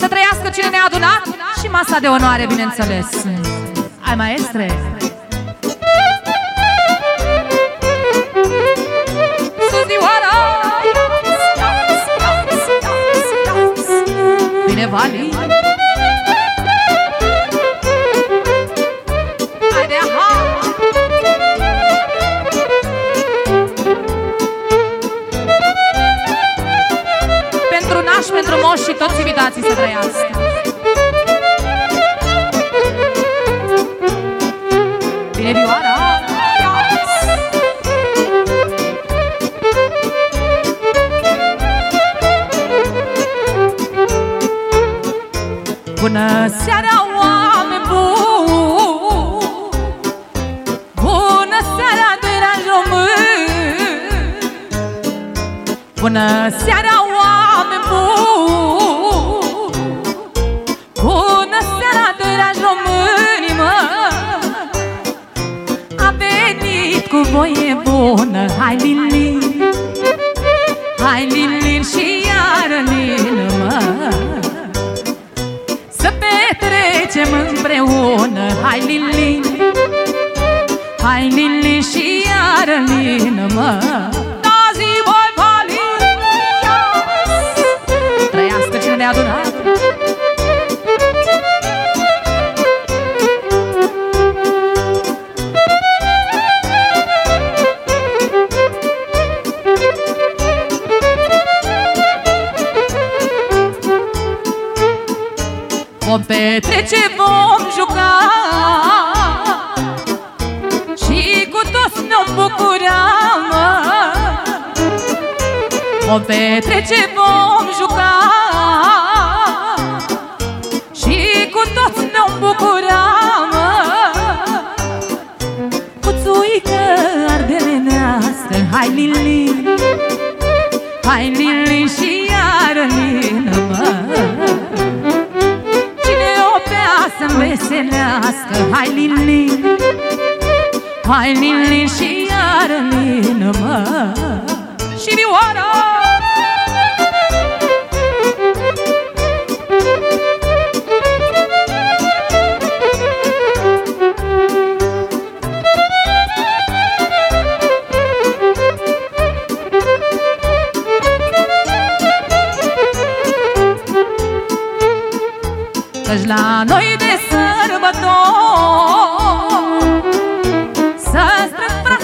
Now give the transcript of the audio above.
Să trăiască cine ne-a adunat Și masa de onoare, bineînțeles Ai maestre? Nași, pentru moși și toți invitații să trăiască. Bine, Vioara! Bună seara, oameni buni! Bună seara, dragi români! Bună seara, oameni buni Bună seara, dragi români, mă A venit cu voie bună. Hai, Lili Hai, Lili și iară Lili, mă să petrecem împreună. Hai Lili Hai Lili și iară lină mă Vom petrece, vom juca. Și cu toți ne-o bucura, mă Vom petrece, vom juca. Și cu toți ne-o bucura, mă Cuțuică ardelenească Hai, Lili. Hai, Lili și iară lină, Lili Hai Lili și iară lină mă. Și Vioara Căci la noi de sărbători Să strâng